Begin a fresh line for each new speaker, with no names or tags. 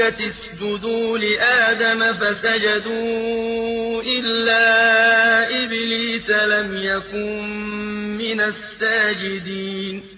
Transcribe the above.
اسجدوا لآدم فسجدوا إلا إبليس لم يكن من الساجدين.